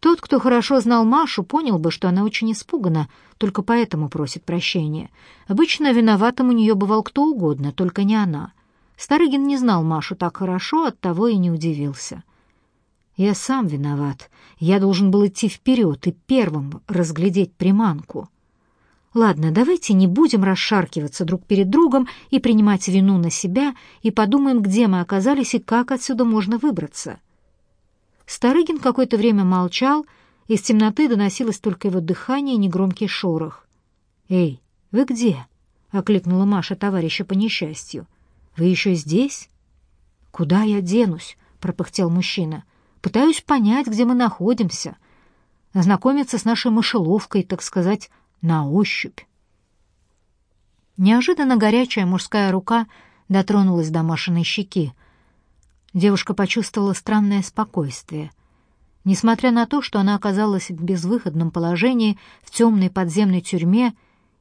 Тот, кто хорошо знал Машу, понял бы, что она очень испугана, только поэтому просит прощения. Обычно виноватым у нее бывал кто угодно, только не она. Старыгин не знал Машу так хорошо, оттого и не удивился. «Я сам виноват. Я должен был идти вперед и первым разглядеть приманку». Ладно, давайте не будем расшаркиваться друг перед другом и принимать вину на себя, и подумаем, где мы оказались и как отсюда можно выбраться. Старыгин какое-то время молчал, из темноты доносилось только его дыхание и негромкий шорох. «Эй, вы где?» — окликнула Маша товарища по несчастью. «Вы еще здесь?» «Куда я денусь?» — пропыхтел мужчина. «Пытаюсь понять, где мы находимся. Ознакомиться с нашей мышеловкой, так сказать, на ощупь». Неожиданно горячая мужская рука дотронулась до Машиной щеки. Девушка почувствовала странное спокойствие. Несмотря на то, что она оказалась в безвыходном положении в темной подземной тюрьме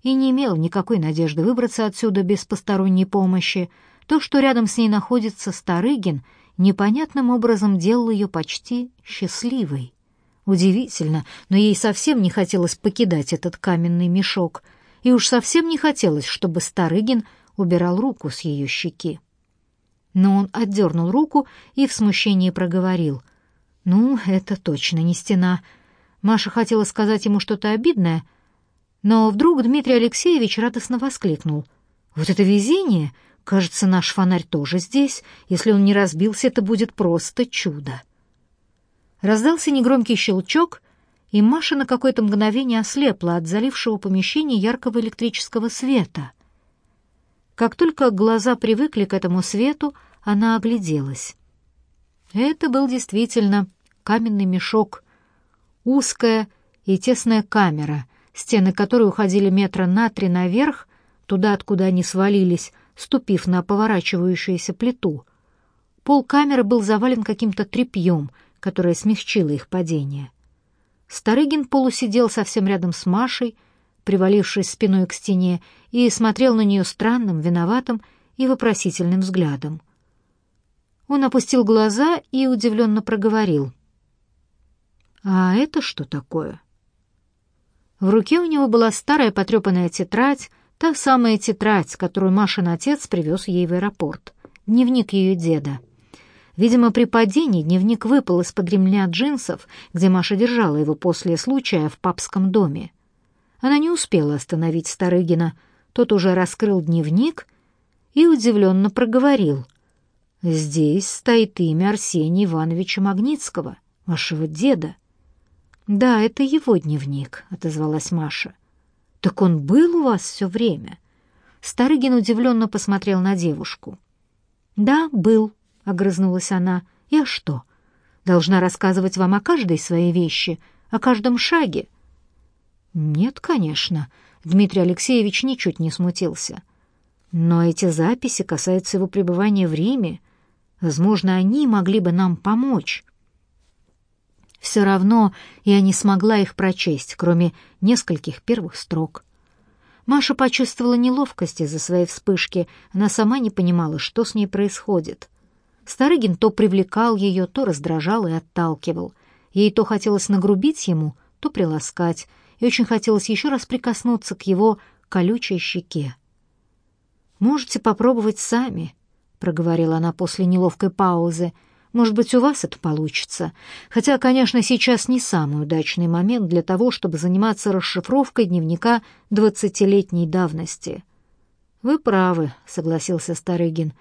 и не имела никакой надежды выбраться отсюда без посторонней помощи, то, что рядом с ней находится Старыгин, непонятным образом делало ее почти счастливой. Удивительно, но ей совсем не хотелось покидать этот каменный мешок, и уж совсем не хотелось, чтобы Старыгин убирал руку с ее щеки но он отдернул руку и в смущении проговорил. «Ну, это точно не стена». Маша хотела сказать ему что-то обидное, но вдруг Дмитрий Алексеевич радостно воскликнул. «Вот это везение! Кажется, наш фонарь тоже здесь. Если он не разбился, это будет просто чудо». Раздался негромкий щелчок, и Маша на какое-то мгновение ослепла от залившего помещения яркого электрического света — как только глаза привыкли к этому свету, она огляделась. Это был действительно каменный мешок, узкая и тесная камера, стены которой уходили метра на три наверх, туда, откуда они свалились, ступив на поворачивающуюся плиту. Пол камеры был завален каким-то тряпьем, которое смягчило их падение. Старыгин полусидел совсем рядом с Машей, привалившись спиной к стене, и смотрел на нее странным, виноватым и вопросительным взглядом. Он опустил глаза и удивленно проговорил. «А это что такое?» В руке у него была старая потрепанная тетрадь, та самая тетрадь, которую Машин отец привез ей в аэропорт, дневник ее деда. Видимо, при падении дневник выпал из-под ремня джинсов, где Маша держала его после случая в папском доме. Она не успела остановить Старыгина. Тот уже раскрыл дневник и удивленно проговорил. «Здесь стоит имя Арсения Ивановича Магнитского, вашего деда». «Да, это его дневник», — отозвалась Маша. «Так он был у вас все время?» Старыгин удивленно посмотрел на девушку. «Да, был», — огрызнулась она. «Я что, должна рассказывать вам о каждой своей вещи, о каждом шаге?» «Нет, конечно», — Дмитрий Алексеевич ничуть не смутился. «Но эти записи касаются его пребывания в Риме. Возможно, они могли бы нам помочь». Все равно я не смогла их прочесть, кроме нескольких первых строк. Маша почувствовала неловкость из-за своей вспышки. Она сама не понимала, что с ней происходит. Старыгин то привлекал ее, то раздражал и отталкивал. Ей то хотелось нагрубить ему, то приласкать, и очень хотелось еще раз прикоснуться к его колючей щеке. «Можете попробовать сами», — проговорила она после неловкой паузы. «Может быть, у вас это получится. Хотя, конечно, сейчас не самый удачный момент для того, чтобы заниматься расшифровкой дневника двадцатилетней давности». «Вы правы», — согласился Старыгин.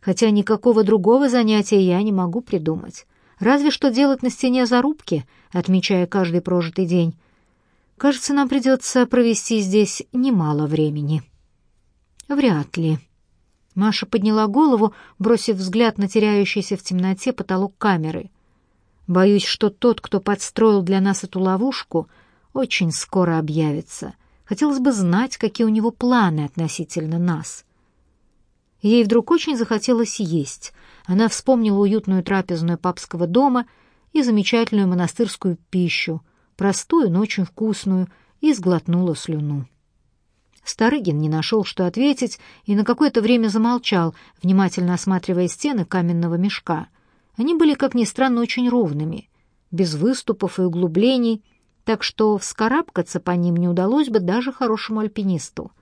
«Хотя никакого другого занятия я не могу придумать. Разве что делать на стене зарубки, отмечая каждый прожитый день. Кажется, нам придется провести здесь немало времени». «Вряд ли». Маша подняла голову, бросив взгляд на теряющийся в темноте потолок камеры. «Боюсь, что тот, кто подстроил для нас эту ловушку, очень скоро объявится. Хотелось бы знать, какие у него планы относительно нас». Ей вдруг очень захотелось есть. Она вспомнила уютную трапезную папского дома и замечательную монастырскую пищу, простую, но очень вкусную, и сглотнула слюну. Старыгин не нашел, что ответить, и на какое-то время замолчал, внимательно осматривая стены каменного мешка. Они были, как ни странно, очень ровными. без выступов и углублений, так что вскарабкаться по ним не удалось бы даже хорошему альпинисту.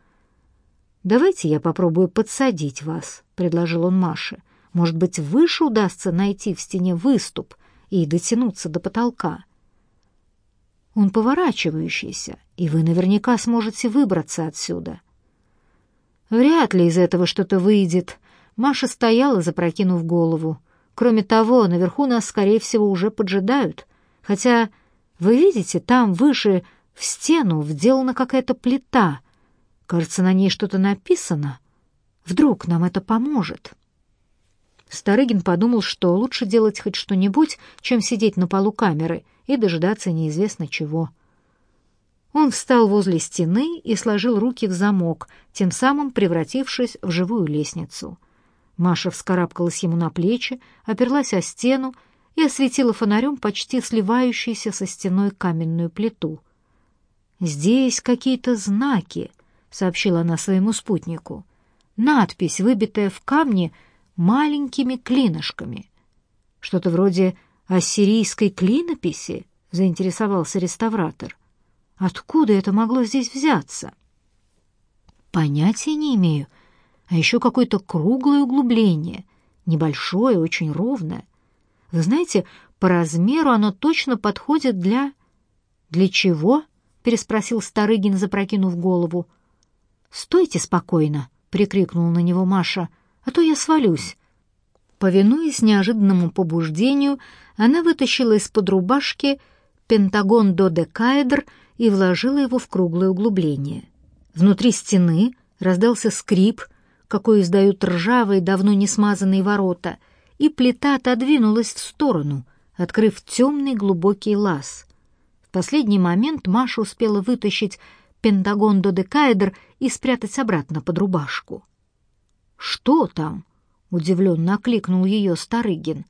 «Давайте я попробую подсадить вас», — предложил он Маше. «Может быть, выше удастся найти в стене выступ и дотянуться до потолка». Он поворачивающийся, и вы наверняка сможете выбраться отсюда. Вряд ли из этого что-то выйдет. Маша стояла, запрокинув голову. Кроме того, наверху нас, скорее всего, уже поджидают. Хотя, вы видите, там выше в стену вделана какая-то плита. Кажется, на ней что-то написано. Вдруг нам это поможет. Старыгин подумал, что лучше делать хоть что-нибудь, чем сидеть на полу камеры и дожидаться неизвестно чего. Он встал возле стены и сложил руки в замок, тем самым превратившись в живую лестницу. Маша вскарабкалась ему на плечи, оперлась о стену и осветила фонарем почти сливающуюся со стеной каменную плиту. «Здесь какие-то знаки», — сообщила она своему спутнику. «Надпись, выбитая в камне маленькими клинышками». «Что-то вроде ассирийской клинописи?» — заинтересовался реставратор. «Откуда это могло здесь взяться?» «Понятия не имею», а еще какое-то круглое углубление, небольшое, очень ровное. Вы знаете, по размеру оно точно подходит для... «Для чего?» — переспросил Старыгин, запрокинув голову. «Стойте спокойно!» — прикрикнул на него Маша. «А то я свалюсь!» Повинуясь неожиданному побуждению, она вытащила из-под рубашки пентагон додекаэдр и вложила его в круглое углубление. Внутри стены раздался скрип — какой издают ржавые, давно не смазанные ворота, и плита отодвинулась в сторону, открыв темный глубокий лаз. В последний момент Маша успела вытащить пентагон додекаэдр и спрятать обратно под рубашку. «Что там?» — удивленно окликнул ее Старыгин.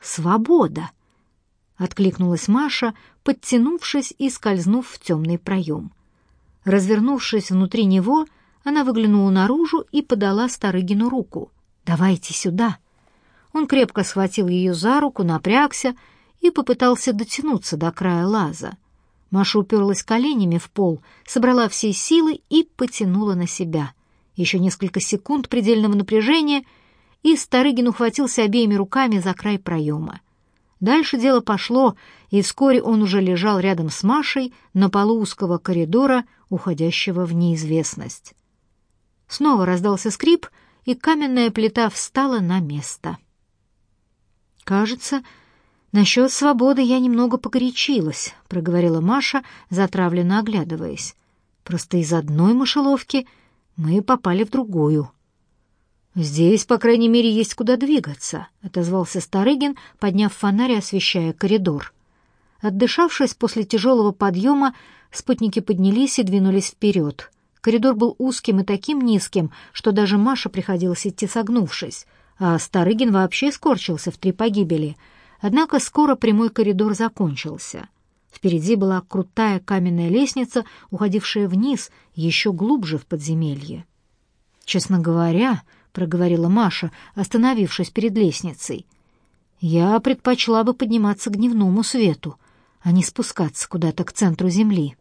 «Свобода!» — откликнулась Маша, подтянувшись и скользнув в темный проем. Развернувшись внутри него, она выглянула наружу и подала Старыгину руку. «Давайте сюда». Он крепко схватил ее за руку, напрягся и попытался дотянуться до края лаза. Маша уперлась коленями в пол, собрала все силы и потянула на себя. Еще несколько секунд предельного напряжения, и Старыгин ухватился обеими руками за край проема. Дальше дело пошло, и вскоре он уже лежал рядом с Машей на полу узкого коридора, уходящего в неизвестность. Снова раздался скрип, и каменная плита встала на место. «Кажется, насчет свободы я немного погорячилась», — проговорила Маша, затравленно оглядываясь. «Просто из одной мышеловки мы попали в другую». «Здесь, по крайней мере, есть куда двигаться», — отозвался Старыгин, подняв фонарь освещая коридор. Отдышавшись после тяжелого подъема, спутники поднялись и двинулись вперед. Коридор был узким и таким низким, что даже Маше приходилось идти согнувшись, а Старыгин вообще скорчился в три погибели. Однако скоро прямой коридор закончился. Впереди была крутая каменная лестница, уходившая вниз, еще глубже в подземелье. «Честно говоря», — проговорила Маша, остановившись перед лестницей, «я предпочла бы подниматься к дневному свету, а не спускаться куда-то к центру земли».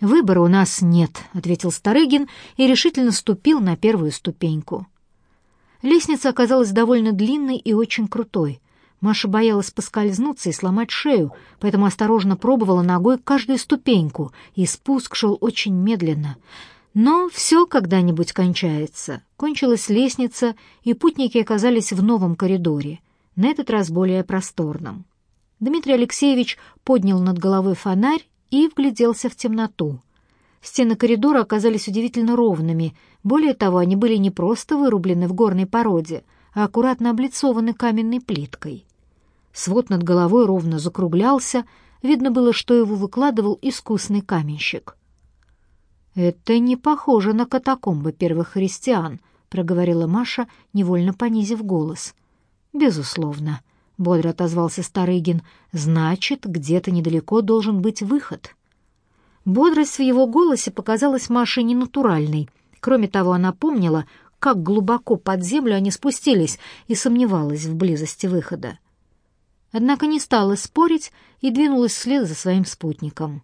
«Выбора у нас нет», — ответил Старыгин и решительно ступил на первую ступеньку. Лестница оказалась довольно длинной и очень крутой. Маша боялась поскользнуться и сломать шею, поэтому осторожно пробовала ногой каждую ступеньку, и спуск шел очень медленно. Но все когда-нибудь кончается. Кончилась лестница, и путники оказались в новом коридоре, на этот раз более просторном. Дмитрий Алексеевич поднял над головой фонарь и вгляделся в темноту. Стены коридора оказались удивительно ровными. Более того, они были не просто вырублены в горной породе, а аккуратно облицованы каменной плиткой. Свод над головой ровно закруглялся, видно было, что его выкладывал искусный каменщик. «Это не похоже на катакомбы первых христиан», — проговорила Маша, невольно понизив голос. «Безусловно бодро отозвался Старыгин. Значит, где-то недалеко должен быть выход. Бодрость в его голосе показалась Маше ненатуральной. Кроме того, она помнила, как глубоко под землю они спустились и сомневалась в близости выхода. Однако не стала спорить и двинулась вслед за своим спутником.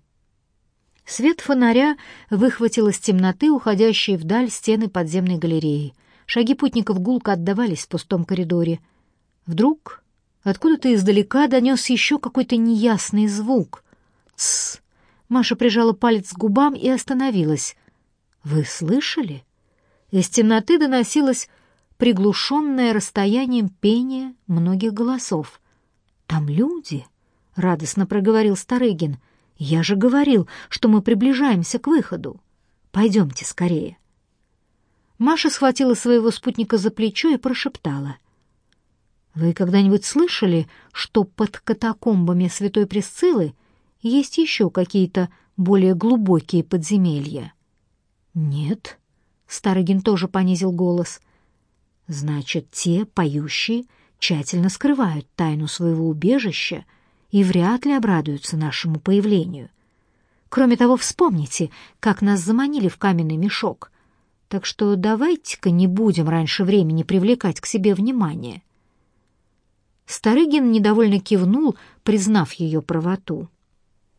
Свет фонаря выхватил из темноты уходящие вдаль стены подземной галереи. Шаги путников гулко отдавались в пустом коридоре. Вдруг откуда-то издалека донес еще какой-то неясный звук. «Тссс!» Маша прижала палец к губам и остановилась. «Вы слышали?» Из темноты доносилось приглушенное расстоянием пение многих голосов. «Там люди!» — радостно проговорил Старыгин. «Я же говорил, что мы приближаемся к выходу. Пойдемте скорее». Маша схватила своего спутника за плечо и прошептала. «Вы когда-нибудь слышали, что под катакомбами Святой Пресциллы есть еще какие-то более глубокие подземелья?» «Нет», — Старыгин тоже понизил голос. «Значит, те, поющие, тщательно скрывают тайну своего убежища и вряд ли обрадуются нашему появлению. Кроме того, вспомните, как нас заманили в каменный мешок. Так что давайте-ка не будем раньше времени привлекать к себе внимание. Старыгин недовольно кивнул, признав ее правоту.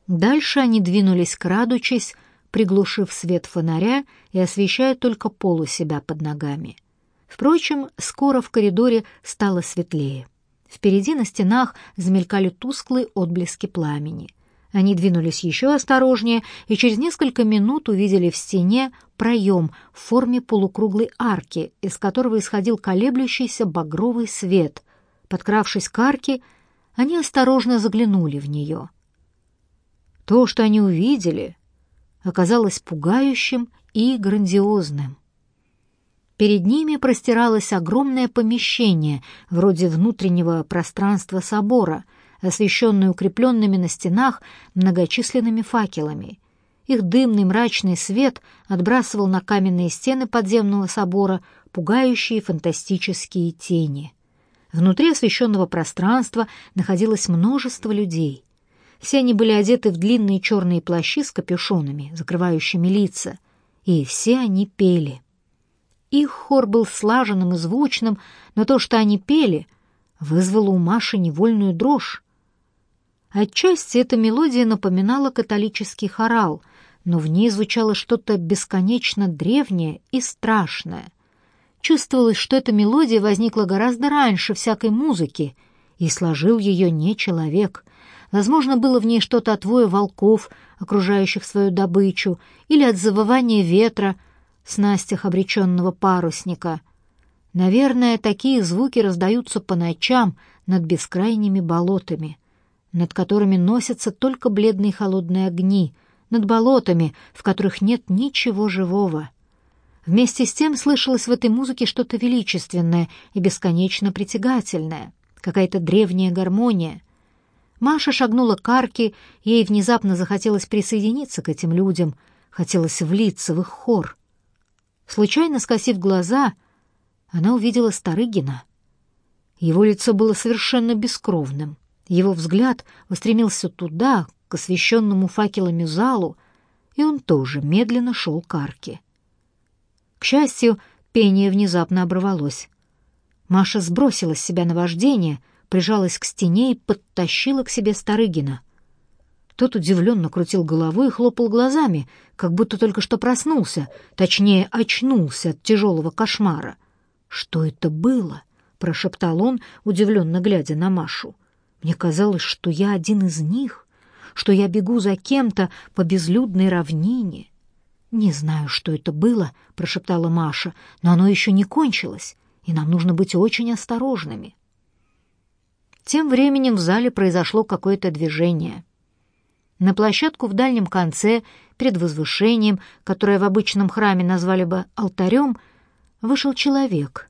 Дальше они двинулись, крадучись, приглушив свет фонаря и освещая только полу себя под ногами — Впрочем, скоро в коридоре стало светлее. Впереди на стенах замелькали тусклые отблески пламени. Они двинулись еще осторожнее и через несколько минут увидели в стене проем в форме полукруглой арки, из которого исходил колеблющийся багровый свет. Подкравшись к арке, они осторожно заглянули в нее. То, что они увидели, оказалось пугающим и грандиозным. Перед ними простиралось огромное помещение, вроде внутреннего пространства собора, освещенное укрепленными на стенах многочисленными факелами. Их дымный мрачный свет отбрасывал на каменные стены подземного собора пугающие фантастические тени. Внутри освещенного пространства находилось множество людей. Все они были одеты в длинные черные плащи с капюшонами, закрывающими лица, и все они пели — их хор был слаженным и звучным, но то, что они пели, вызвало у Маши невольную дрожь. Отчасти эта мелодия напоминала католический хорал, но в ней звучало что-то бесконечно древнее и страшное. Чувствовалось, что эта мелодия возникла гораздо раньше всякой музыки, и сложил ее не человек. Возможно, было в ней что-то от воя волков, окружающих свою добычу, или от завывания ветра — снастях обреченного парусника. Наверное, такие звуки раздаются по ночам над бескрайними болотами, над которыми носятся только бледные холодные огни, над болотами, в которых нет ничего живого. Вместе с тем слышалось в этой музыке что-то величественное и бесконечно притягательное, какая-то древняя гармония. Маша шагнула к арке, ей внезапно захотелось присоединиться к этим людям, хотелось влиться в их хор. Случайно скосив глаза, она увидела Старыгина. Его лицо было совершенно бескровным. Его взгляд устремился туда, к освещенному факелами залу, и он тоже медленно шел к арке. К счастью, пение внезапно оборвалось. Маша сбросила с себя наваждение, прижалась к стене и подтащила к себе Старыгина. Тот удивленно крутил головой и хлопал глазами, как будто только что проснулся, точнее, очнулся от тяжелого кошмара. «Что это было?» — прошептал он, удивленно глядя на Машу. «Мне казалось, что я один из них, что я бегу за кем-то по безлюдной равнине». «Не знаю, что это было», — прошептала Маша, «но оно еще не кончилось, и нам нужно быть очень осторожными». Тем временем в зале произошло какое-то движение. На площадку в дальнем конце, перед возвышением, которое в обычном храме назвали бы алтарем, вышел человек.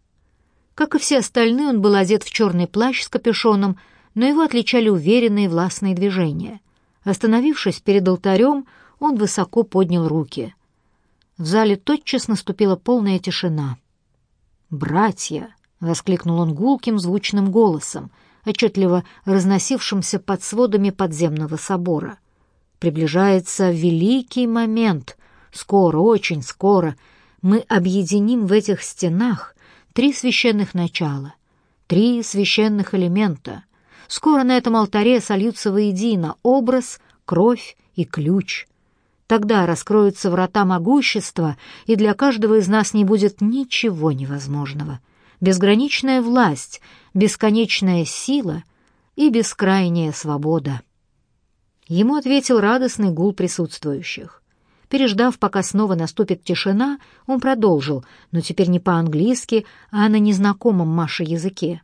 Как и все остальные, он был одет в черный плащ с капюшоном, но его отличали уверенные властные движения. Остановившись перед алтарем, он высоко поднял руки. В зале тотчас наступила полная тишина. «Братья!» — воскликнул он гулким звучным голосом, отчетливо разносившимся под сводами подземного собора — Приближается великий момент. Скоро, очень скоро мы объединим в этих стенах три священных начала, три священных элемента, Скоро на этом алтаре сольются воедино образ, кровь и ключ. Тогда раскроются врата могущества, и для каждого из нас не будет ничего невозможного. Безграничная власть, бесконечная сила и бескрайняя свобода. Ему ответил радостный гул присутствующих. Переждав, пока снова наступит тишина, он продолжил, но теперь не по-английски, а на незнакомом Маше языке.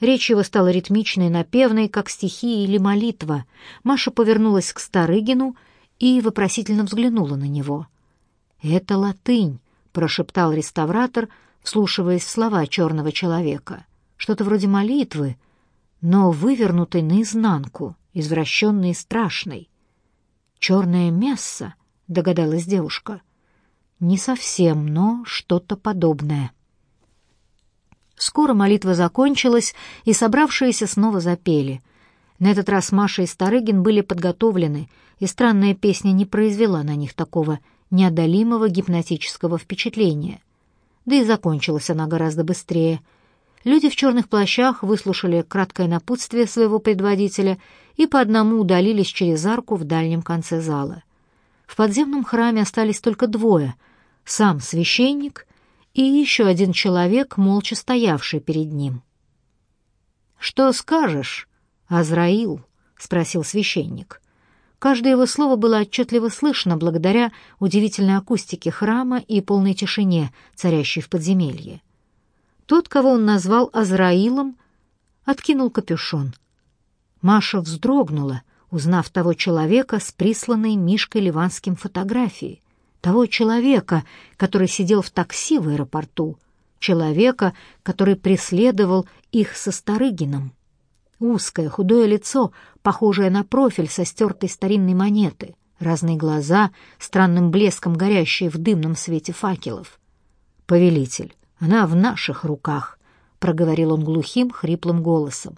Речь его стала ритмичной, напевной, как стихи или молитва. Маша повернулась к Старыгину и вопросительно взглянула на него. «Это латынь», — прошептал реставратор, вслушиваясь в слова черного человека. «Что-то вроде молитвы, но вывернутой наизнанку, извращенной и страшной. Черное месса», — догадалась девушка. «Не совсем, но что-то подобное». Скоро молитва закончилась, и собравшиеся снова запели. На этот раз Маша и Старыгин были подготовлены, и странная песня не произвела на них такого неодолимого гипнотического впечатления. Да и закончилась она гораздо быстрее. Люди в черных плащах выслушали краткое напутствие своего предводителя и по одному удалились через арку в дальнем конце зала. В подземном храме остались только двое — сам священник и еще один человек, молча стоявший перед ним. «Что скажешь, Азраил?» — спросил священник. Каждое его слово было отчетливо слышно благодаря удивительной акустике храма и полной тишине, царящей в подземелье. Тот, кого он назвал Азраилом, откинул капюшон. Маша вздрогнула, узнав того человека с присланной Мишкой Ливанским фотографией того человека, который сидел в такси в аэропорту, человека, который преследовал их со Старыгином. Узкое, худое лицо, похожее на профиль со стертой старинной монеты, разные глаза, странным блеском горящие в дымном свете факелов. «Повелитель, она в наших руках», — проговорил он глухим, хриплым голосом.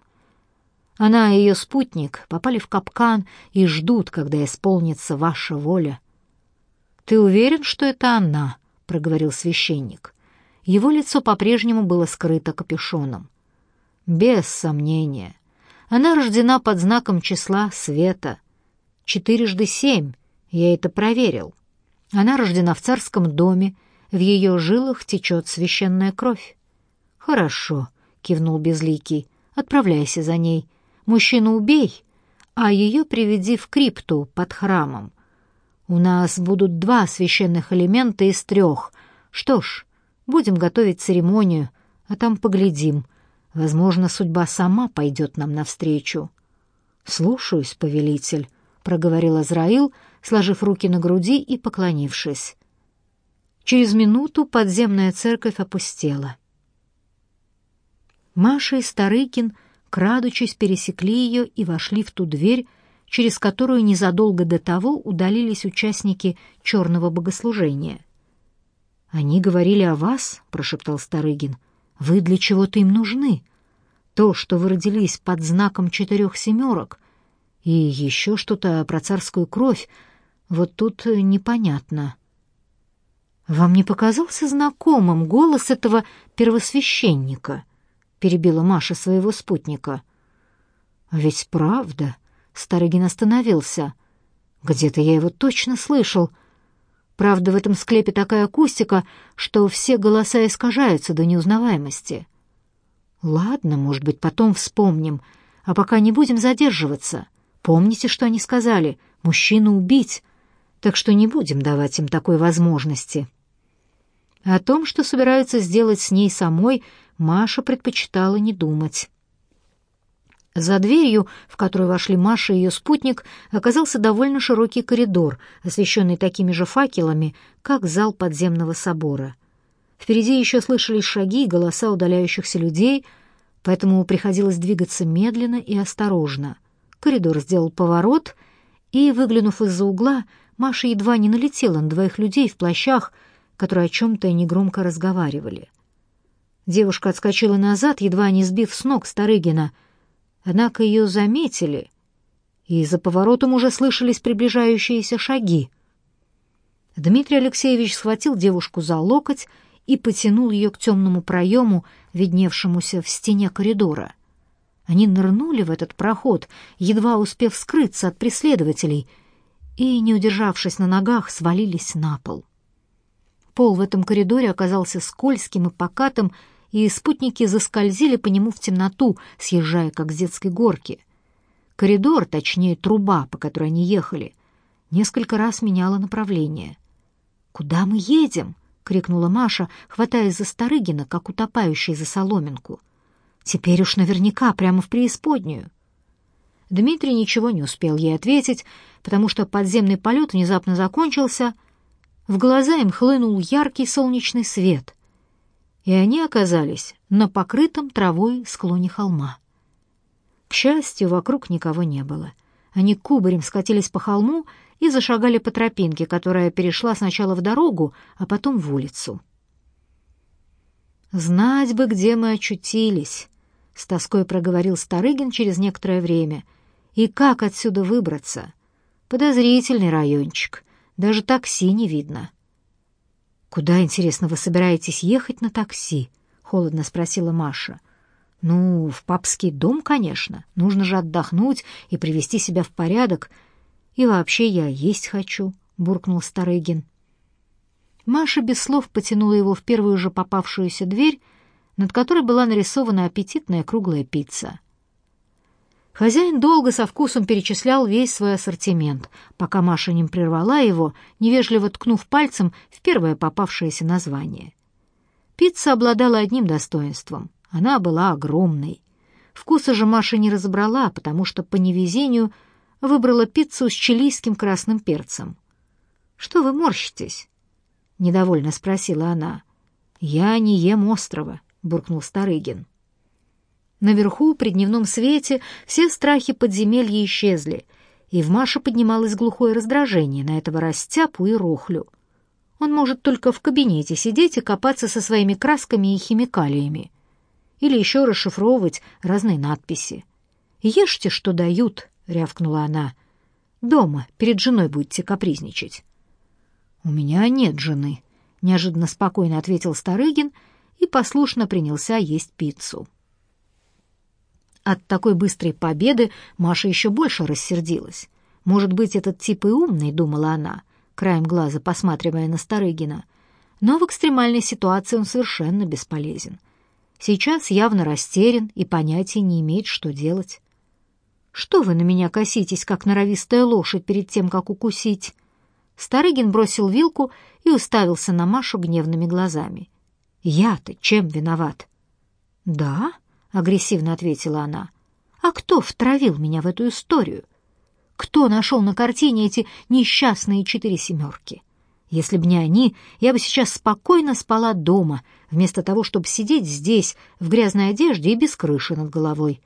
«Она и ее спутник попали в капкан и ждут, когда исполнится ваша воля». «Ты уверен, что это она?» — проговорил священник. Его лицо по-прежнему было скрыто капюшоном. «Без сомнения. Она рождена под знаком числа света. Четырежды семь, я это проверил. Она рождена в царском доме, в ее жилах течет священная кровь». «Хорошо», — кивнул Безликий, — «отправляйся за ней. Мужчину убей, а ее приведи в крипту под храмом. У нас будут два священных элемента из трех. Что ж, будем готовить церемонию, а там поглядим. Возможно, судьба сама пойдет нам навстречу. «Слушаюсь, повелитель», — проговорил Азраил, сложив руки на груди и поклонившись. Через минуту подземная церковь опустела. Маша и Старыкин, крадучись, пересекли ее и вошли в ту дверь, через которую незадолго до того удалились участники черного богослужения. «Они говорили о вас», — прошептал Старыгин. «Вы для чего-то им нужны. То, что вы родились под знаком четырех семерок, и еще что-то про царскую кровь, вот тут непонятно». «Вам не показался знакомым голос этого первосвященника?» — перебила Маша своего спутника. «А «Ведь правда», Старыгин остановился. Где-то я его точно слышал. Правда, в этом склепе такая акустика, что все голоса искажаются до неузнаваемости. Ладно, может быть, потом вспомним, а пока не будем задерживаться. Помните, что они сказали? Мужчину убить. Так что не будем давать им такой возможности. О том, что собираются сделать с ней самой, Маша предпочитала не думать. За дверью, в которую вошли Маша и ее спутник, оказался довольно широкий коридор, освещенный такими же факелами, как зал подземного собора. Впереди еще слышались шаги и голоса удаляющихся людей, поэтому приходилось двигаться медленно и осторожно. Коридор сделал поворот, и, выглянув из-за угла, Маша едва не налетела на двоих людей в плащах, которые о чем-то негромко разговаривали. Девушка отскочила назад, едва не сбив с ног Старыгина — Однако ее заметили, и за поворотом уже слышались приближающиеся шаги. Дмитрий Алексеевич схватил девушку за локоть и потянул ее к темному проему, видневшемуся в стене коридора. Они нырнули в этот проход, едва успев скрыться от преследователей, и, не удержавшись на ногах, свалились на пол. Пол в этом коридоре оказался скользким и покатым, и спутники заскользили по нему в темноту, съезжая, как с детской горки. Коридор, точнее труба, по которой они ехали, несколько раз меняла направление. «Куда мы едем?» — крикнула Маша, хватаясь за Старыгина, как утопающий за соломинку. «Теперь уж наверняка прямо в преисподнюю». Дмитрий ничего не успел ей ответить, потому что подземный полет внезапно закончился. В глаза им хлынул яркий солнечный свет, и они оказались на покрытом травой склоне холма. К счастью, вокруг никого не было. Они кубарем скатились по холму и зашагали по тропинке, которая перешла сначала в дорогу, а потом в улицу. «Знать бы, где мы очутились», — с тоской проговорил Старыгин через некоторое время. «И как отсюда выбраться? Подозрительный райончик. Даже такси не видно». «Куда, интересно, вы собираетесь ехать на такси?» — холодно спросила Маша. «Ну, в папский дом, конечно. Нужно же отдохнуть и привести себя в порядок. И вообще я есть хочу», — буркнул Старыгин. Маша без слов потянула его в первую же попавшуюся дверь, над которой была нарисована аппетитная круглая пицца. Хозяин долго со вкусом перечислял весь свой ассортимент, пока Маша не прервала его, невежливо ткнув пальцем в первое попавшееся название. Пицца обладала одним достоинством. Она была огромной. Вкуса же Маша не разобрала, потому что по невезению выбрала пиццу с чилийским красным перцем. «Что вы морщитесь?» — недовольно спросила она. «Я не ем острова», — буркнул Старыгин. Наверху, при дневном свете, все страхи подземелья исчезли, и в Маше поднималось глухое раздражение на этого растяпу и рохлю. Он может только в кабинете сидеть и копаться со своими красками и химикалиями или еще расшифровывать разные надписи. «Ешьте, что дают», — рявкнула она. «Дома перед женой будете капризничать». «У меня нет жены», — неожиданно спокойно ответил Старыгин и послушно принялся есть пиццу. От такой быстрой победы Маша еще больше рассердилась. «Может быть, этот тип и умный», — думала она, краем глаза посматривая на Старыгина. Но в экстремальной ситуации он совершенно бесполезен. Сейчас явно растерян и понятия не имеет, что делать. «Что вы на меня коситесь, как норовистая лошадь перед тем, как укусить?» Старыгин бросил вилку и уставился на Машу гневными глазами. «Я-то чем виноват?» «Да?» — агрессивно ответила она. «А кто втравил меня в эту историю? Кто нашел на картине эти несчастные четыре семерки?» Если б не они, я бы сейчас спокойно спала дома, вместо того, чтобы сидеть здесь, в грязной одежде и без крыши над головой.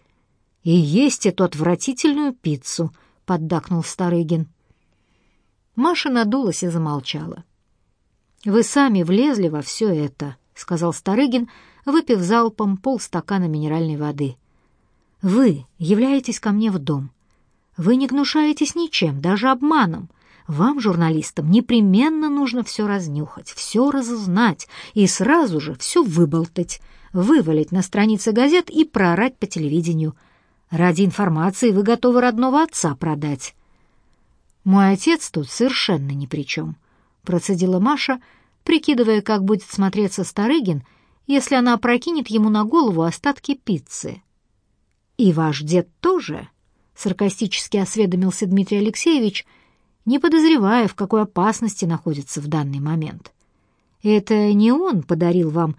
И есть эту отвратительную пиццу, — поддакнул Старыгин. Маша надулась и замолчала. «Вы сами влезли во все это», — сказал Старыгин, выпив залпом полстакана минеральной воды. «Вы являетесь ко мне в дом. Вы не гнушаетесь ничем, даже обманом. Вам, журналистам, непременно нужно все разнюхать, все разузнать и сразу же все выболтать, вывалить на страницы газет и проорать по телевидению. Ради информации вы готовы родного отца продать. Мой отец тут совершенно ни при чем, процедила Маша, прикидывая, как будет смотреться Старыгин, если она опрокинет ему на голову остатки пиццы. «И ваш дед тоже?» — саркастически осведомился Дмитрий Алексеевич — не подозревая, в какой опасности находится в данный момент. Это не он подарил вам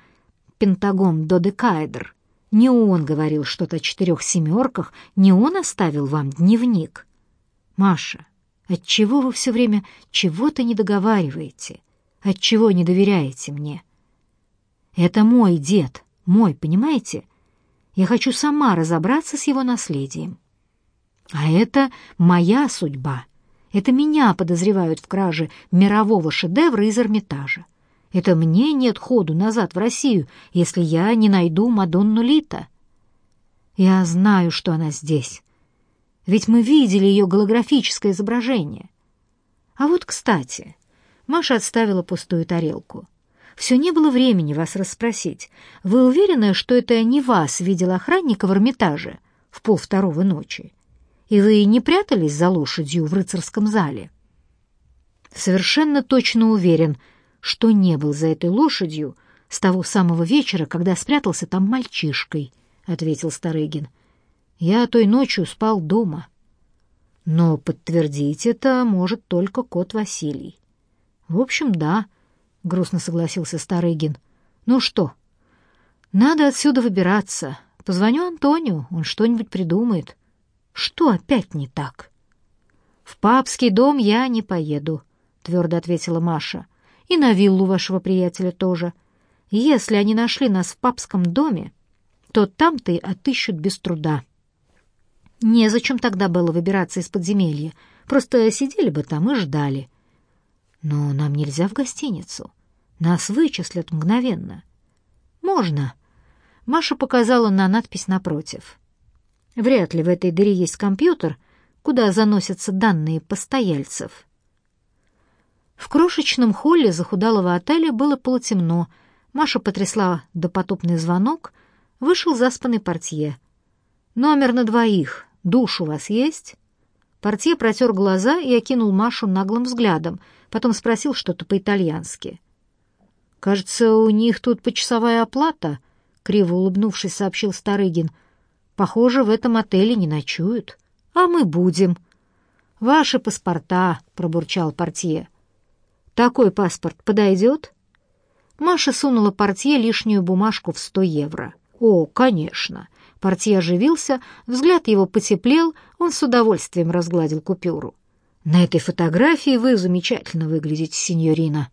пентагон додекаэдр, не он говорил что-то о четырех семерках, не он оставил вам дневник. Маша, отчего вы все время чего-то не договариваете? Отчего не доверяете мне? Это мой дед, мой, понимаете? Я хочу сама разобраться с его наследием. А это моя судьба. Это меня подозревают в краже мирового шедевра из Эрмитажа. Это мне нет ходу назад в Россию, если я не найду Мадонну Лита. Я знаю, что она здесь. Ведь мы видели ее голографическое изображение. А вот, кстати, Маша отставила пустую тарелку. Все не было времени вас расспросить. Вы уверены, что это не вас видел охранника в Эрмитаже? в полвторого ночи? И вы не прятались за лошадью в рыцарском зале?» «Совершенно точно уверен, что не был за этой лошадью с того самого вечера, когда спрятался там мальчишкой», — ответил Старыгин. «Я той ночью спал дома». «Но подтвердить это может только кот Василий». «В общем, да», — грустно согласился Старыгин. «Ну что, надо отсюда выбираться. Позвоню Антонию, он что-нибудь придумает. Что опять не так?» «В папский дом я не поеду», — твердо ответила Маша. «И на виллу вашего приятеля тоже. Если они нашли нас в папском доме, то там-то и отыщут без труда». Незачем тогда было выбираться из подземелья. Просто сидели бы там и ждали. Но нам нельзя в гостиницу. Нас вычислят мгновенно. Можно. Маша показала на надпись напротив. Вряд ли в этой дыре есть компьютер, куда заносятся данные постояльцев. В крошечном холле захудалого отеля было полутемно. Маша потрясла допотопный звонок, вышел заспанный портье. «Номер на двоих. Душ у вас есть?» Портье протер глаза и окинул Машу наглым взглядом, потом спросил что-то по-итальянски. «Кажется, у них тут почасовая оплата», — криво улыбнувшись, сообщил Старыгин. «Похоже, в этом отеле не ночуют. А мы будем». «Ваши паспорта», — пробурчал портье. «Такой паспорт подойдет?» Маша сунула портье лишнюю бумажку в сто евро. «О, конечно!» Портье оживился, взгляд его потеплел, он с удовольствием разгладил купюру. «На этой фотографии вы замечательно выглядите, сеньорина».